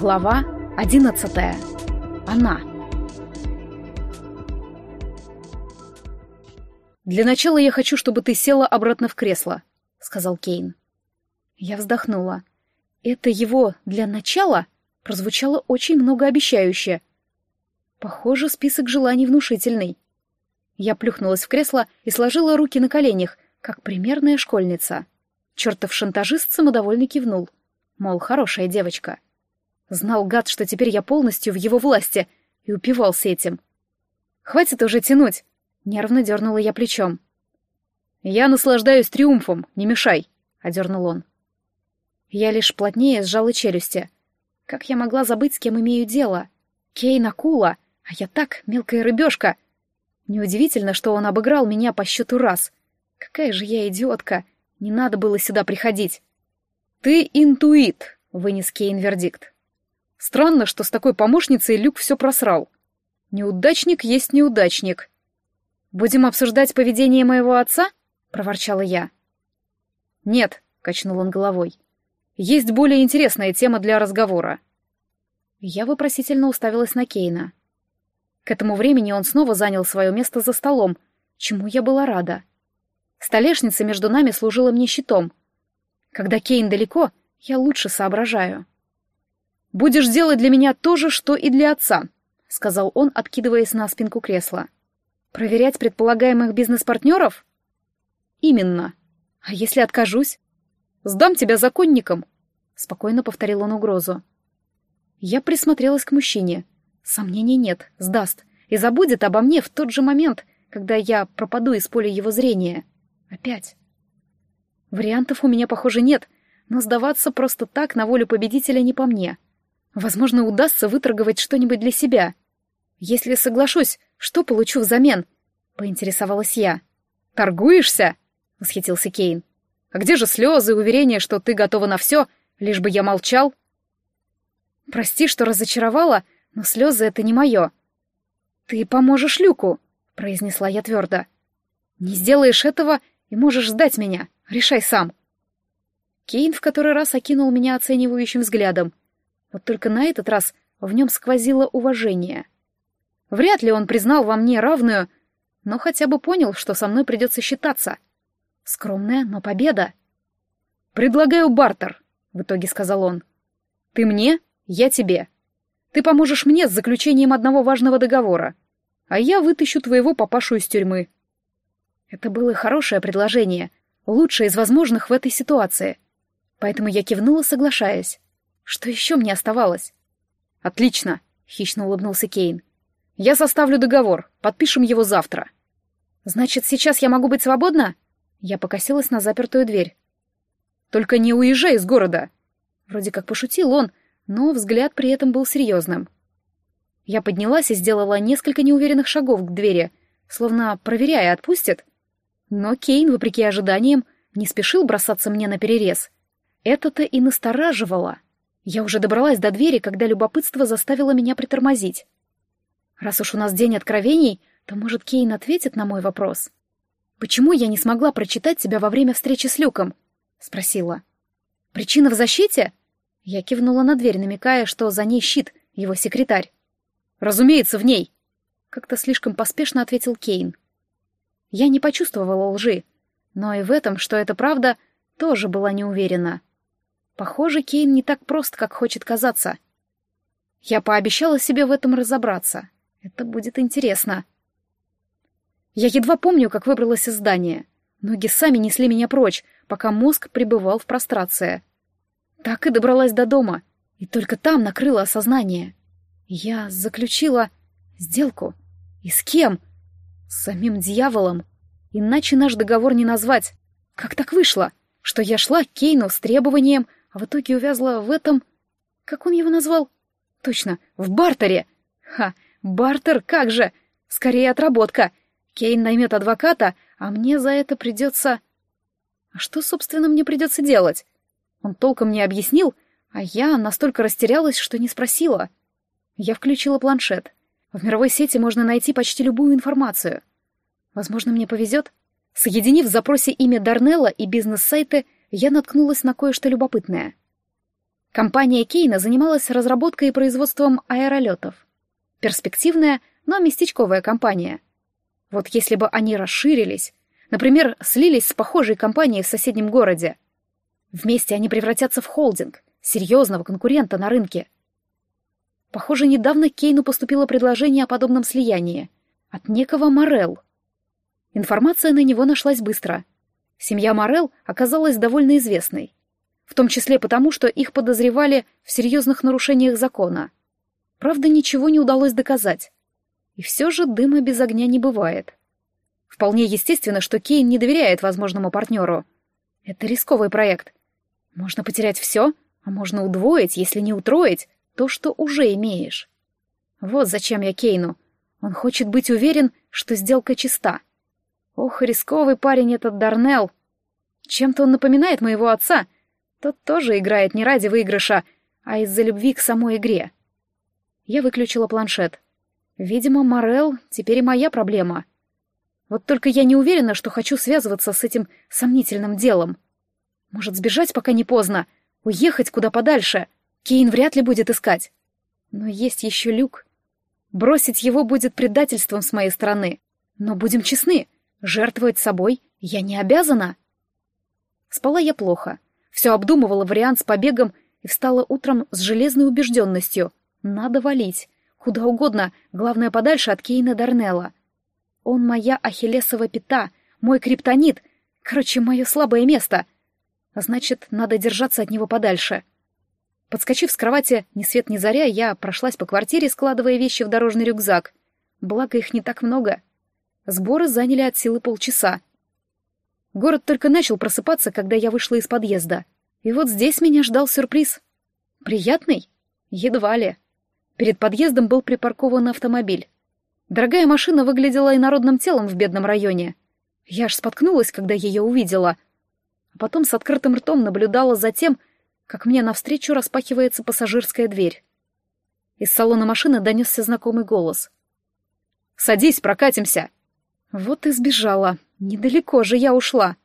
Глава одиннадцатая. Она. «Для начала я хочу, чтобы ты села обратно в кресло», — сказал Кейн. Я вздохнула. Это его «для начала» прозвучало очень многообещающе. Похоже, список желаний внушительный. Я плюхнулась в кресло и сложила руки на коленях, как примерная школьница. Чертов шантажист самодовольно кивнул. Мол, хорошая девочка. Знал гад, что теперь я полностью в его власти, и упивался этим. «Хватит уже тянуть!» — нервно дернула я плечом. «Я наслаждаюсь триумфом, не мешай!» — одернул он. Я лишь плотнее сжала челюсти. Как я могла забыть, с кем имею дело? Кейн акула, а я так, мелкая рыбешка. Неудивительно, что он обыграл меня по счету раз. Какая же я идиотка! Не надо было сюда приходить. «Ты интуит», — вынес Кейн вердикт. Странно, что с такой помощницей Люк все просрал. Неудачник есть неудачник. «Будем обсуждать поведение моего отца?» — проворчала я. «Нет», — качнул он головой. «Есть более интересная тема для разговора». Я вопросительно уставилась на Кейна. К этому времени он снова занял свое место за столом, чему я была рада. Столешница между нами служила мне щитом. Когда Кейн далеко, я лучше соображаю. «Будешь делать для меня то же, что и для отца», — сказал он, откидываясь на спинку кресла. «Проверять предполагаемых бизнес-партнеров?» «Именно. А если откажусь?» «Сдам тебя законникам», — спокойно повторил он угрозу. Я присмотрелась к мужчине. Сомнений нет, сдаст. И забудет обо мне в тот же момент, когда я пропаду из поля его зрения. Опять. Вариантов у меня, похоже, нет, но сдаваться просто так на волю победителя не по мне. — Возможно, удастся выторговать что-нибудь для себя. Если соглашусь, что получу взамен? Поинтересовалась я. Торгуешься? Восхитился Кейн. А где же слезы и уверения, что ты готова на все, лишь бы я молчал? Прости, что разочаровала, но слезы — это не мое. Ты поможешь Люку, произнесла я твердо. Не сделаешь этого и можешь сдать меня. Решай сам. Кейн в который раз окинул меня оценивающим взглядом, вот только на этот раз в нем сквозило уважение. Вряд ли он признал во мне равную, но хотя бы понял, что со мной придется считаться. Скромная, но победа. «Предлагаю бартер», — в итоге сказал он. «Ты мне, я тебе. Ты поможешь мне с заключением одного важного договора, а я вытащу твоего папашу из тюрьмы». Это было хорошее предложение, лучшее из возможных в этой ситуации. Поэтому я кивнула, соглашаясь. Что еще мне оставалось? Отлично, хищно улыбнулся Кейн. Я составлю договор, подпишем его завтра. Значит, сейчас я могу быть свободна? Я покосилась на запертую дверь. Только не уезжай из города. Вроде как пошутил он, но взгляд при этом был серьезным. Я поднялась и сделала несколько неуверенных шагов к двери, словно проверяя, отпустит. Но Кейн, вопреки ожиданиям, не спешил бросаться мне на перерез. Это-то и настораживало. Я уже добралась до двери, когда любопытство заставило меня притормозить. Раз уж у нас день откровений, то, может, Кейн ответит на мой вопрос. «Почему я не смогла прочитать тебя во время встречи с Люком?» — спросила. «Причина в защите?» Я кивнула на дверь, намекая, что за ней щит, его секретарь. «Разумеется, в ней!» — как-то слишком поспешно ответил Кейн. Я не почувствовала лжи, но и в этом, что это правда, тоже была не уверена. Похоже, Кейн не так прост, как хочет казаться. Я пообещала себе в этом разобраться. Это будет интересно. Я едва помню, как выбралась из здания. Ноги сами несли меня прочь, пока мозг пребывал в прострации. Так и добралась до дома, и только там накрыло осознание. Я заключила сделку. И с кем? С самим дьяволом. Иначе наш договор не назвать. Как так вышло, что я шла к Кейну с требованием а в итоге увязла в этом... Как он его назвал? Точно, в бартере. Ха, бартер, как же! Скорее отработка. Кейн наймет адвоката, а мне за это придется... А что, собственно, мне придется делать? Он толком не объяснил, а я настолько растерялась, что не спросила. Я включила планшет. В мировой сети можно найти почти любую информацию. Возможно, мне повезет. Соединив в запросе имя Дарнелла и бизнес-сайты, я наткнулась на кое-что любопытное. Компания Кейна занималась разработкой и производством аэролетов. Перспективная, но местечковая компания. Вот если бы они расширились, например, слились с похожей компанией в соседнем городе, вместе они превратятся в холдинг, серьезного конкурента на рынке. Похоже, недавно Кейну поступило предложение о подобном слиянии от некого Морел. Информация на него нашлась быстро. Семья Морел оказалась довольно известной в том числе потому, что их подозревали в серьезных нарушениях закона. Правда, ничего не удалось доказать. И все же дыма без огня не бывает. Вполне естественно, что Кейн не доверяет возможному партнеру. Это рисковый проект. Можно потерять все, а можно удвоить, если не утроить, то, что уже имеешь. Вот зачем я Кейну. Он хочет быть уверен, что сделка чиста. Ох, рисковый парень этот Дарнелл. Чем-то он напоминает моего отца — тот тоже играет не ради выигрыша, а из-за любви к самой игре. Я выключила планшет. Видимо, Морел теперь и моя проблема. Вот только я не уверена, что хочу связываться с этим сомнительным делом. Может, сбежать, пока не поздно, уехать куда подальше. Кейн вряд ли будет искать. Но есть еще Люк. Бросить его будет предательством с моей стороны. Но будем честны, жертвовать собой я не обязана. Спала я плохо. Все обдумывала вариант с побегом и встала утром с железной убежденностью. Надо валить. Куда угодно, главное подальше от Кейна Дарнелла. Он моя ахиллесова пята, мой криптонит, короче, мое слабое место. Значит, надо держаться от него подальше. Подскочив с кровати, ни свет ни заря, я прошлась по квартире, складывая вещи в дорожный рюкзак. Благо их не так много. Сборы заняли от силы полчаса. Город только начал просыпаться, когда я вышла из подъезда. И вот здесь меня ждал сюрприз. Приятный? Едва ли. Перед подъездом был припаркован автомобиль. Дорогая машина выглядела инородным телом в бедном районе. Я аж споткнулась, когда ее увидела. А потом с открытым ртом наблюдала за тем, как мне навстречу распахивается пассажирская дверь. Из салона машины донесся знакомый голос. «Садись, прокатимся!» Вот и сбежала. Недалеко же я ушла.